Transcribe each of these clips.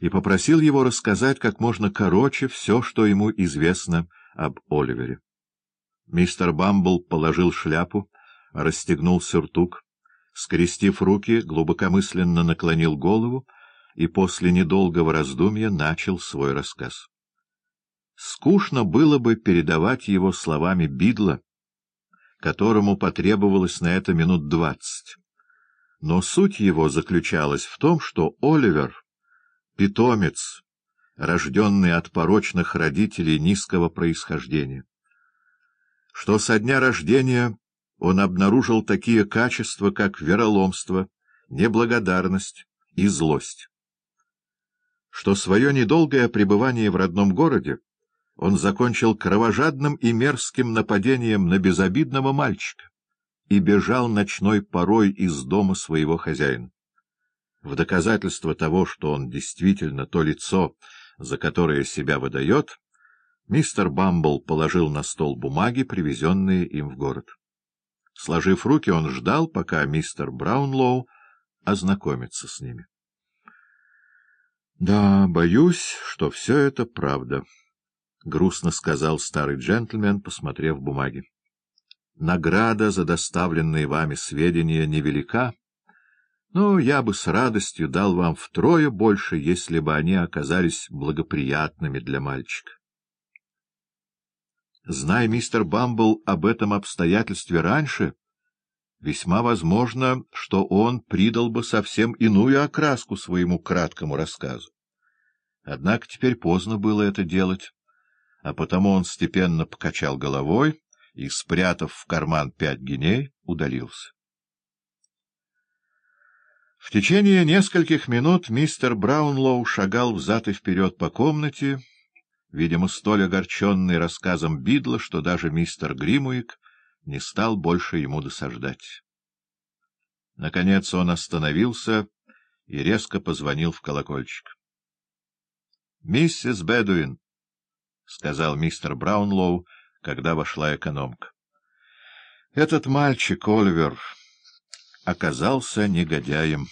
и попросил его рассказать как можно короче все, что ему известно об Оливере. Мистер Бамбл положил шляпу, расстегнул сюртук, скрестив руки, глубокомысленно наклонил голову и после недолгого раздумья начал свой рассказ. Скучно было бы передавать его словами Бидла, которому потребовалось на это минут двадцать. Но суть его заключалась в том, что Оливер — питомец, рожденный от порочных родителей низкого происхождения. Что со дня рождения он обнаружил такие качества, как вероломство, неблагодарность и злость. Что свое недолгое пребывание в родном городе он закончил кровожадным и мерзким нападением на безобидного мальчика и бежал ночной порой из дома своего хозяина. В доказательство того, что он действительно то лицо, за которое себя выдает, мистер Бамбл положил на стол бумаги, привезенные им в город. Сложив руки, он ждал, пока мистер Браунлоу ознакомится с ними. — Да, боюсь, что все это правда, — грустно сказал старый джентльмен, посмотрев бумаги. — Награда за доставленные вами сведения невелика, но я бы с радостью дал вам втрое больше, если бы они оказались благоприятными для мальчика. Зная мистер Бамбл об этом обстоятельстве раньше, весьма возможно, что он придал бы совсем иную окраску своему краткому рассказу. Однако теперь поздно было это делать, а потому он степенно покачал головой и, спрятав в карман пять геней, удалился. В течение нескольких минут мистер Браунлоу шагал взад и вперед по комнате, видимо, столь огорченный рассказом Бидла, что даже мистер Гримуик не стал больше ему досаждать. Наконец он остановился и резко позвонил в колокольчик. — Миссис Бедуин, — сказал мистер Браунлоу, когда вошла экономка. — Этот мальчик, Оливер, оказался негодяем.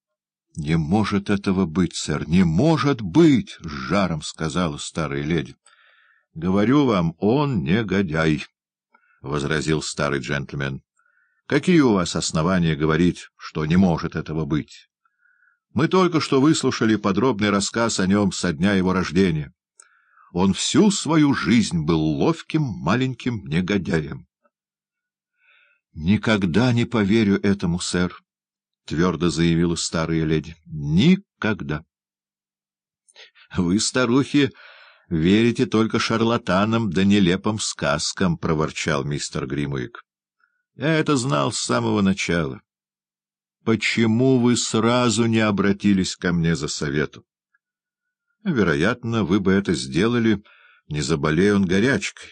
— Не может этого быть, сэр, не может быть! — с жаром сказала старая леди. — Говорю вам, он негодяй, — возразил старый джентльмен. — Какие у вас основания говорить, что не может этого быть? Мы только что выслушали подробный рассказ о нем со дня его рождения. Он всю свою жизнь был ловким маленьким негодяем. — Никогда не поверю этому, сэр. — твердо заявила старая леди. — Никогда. — Вы, старухи, верите только шарлатанам да нелепым сказкам, — проворчал мистер Гримуик. — Я это знал с самого начала. Почему вы сразу не обратились ко мне за советом? Вероятно, вы бы это сделали, не заболея он горячкой.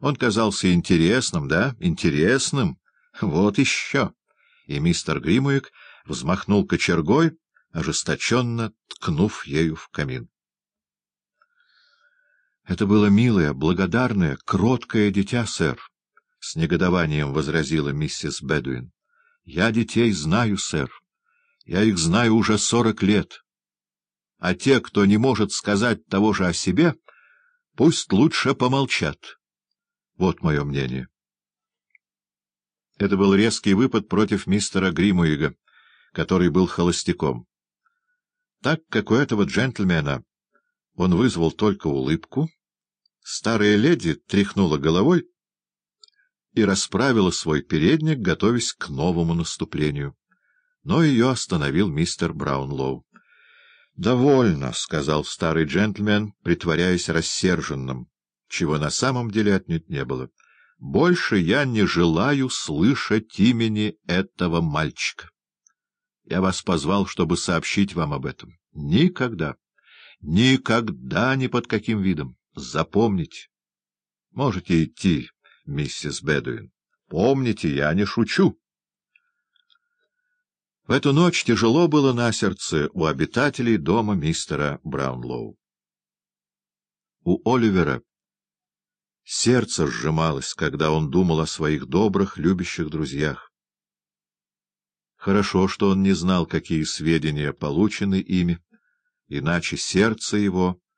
Он казался интересным, да, интересным. Вот еще и мистер Гримуик взмахнул кочергой, ожесточенно ткнув ею в камин. — Это было милое, благодарное, кроткое дитя, сэр, — с негодованием возразила миссис Бедуин. — Я детей знаю, сэр. Я их знаю уже сорок лет. А те, кто не может сказать того же о себе, пусть лучше помолчат. Вот мое мнение. Это был резкий выпад против мистера Гримуига, который был холостяком. Так как у этого джентльмена он вызвал только улыбку, старая леди тряхнула головой и расправила свой передник, готовясь к новому наступлению. Но ее остановил мистер Браунлоу. — Довольно, — сказал старый джентльмен, притворяясь рассерженным, чего на самом деле отнюдь не было. — больше я не желаю слышать имени этого мальчика. Я вас позвал, чтобы сообщить вам об этом. Никогда, никогда ни под каким видом. Запомните. Можете идти, миссис Бедуин. Помните, я не шучу. В эту ночь тяжело было на сердце у обитателей дома мистера Браунлоу. У Оливера Сердце сжималось, когда он думал о своих добрых, любящих друзьях. Хорошо, что он не знал, какие сведения получены ими, иначе сердце его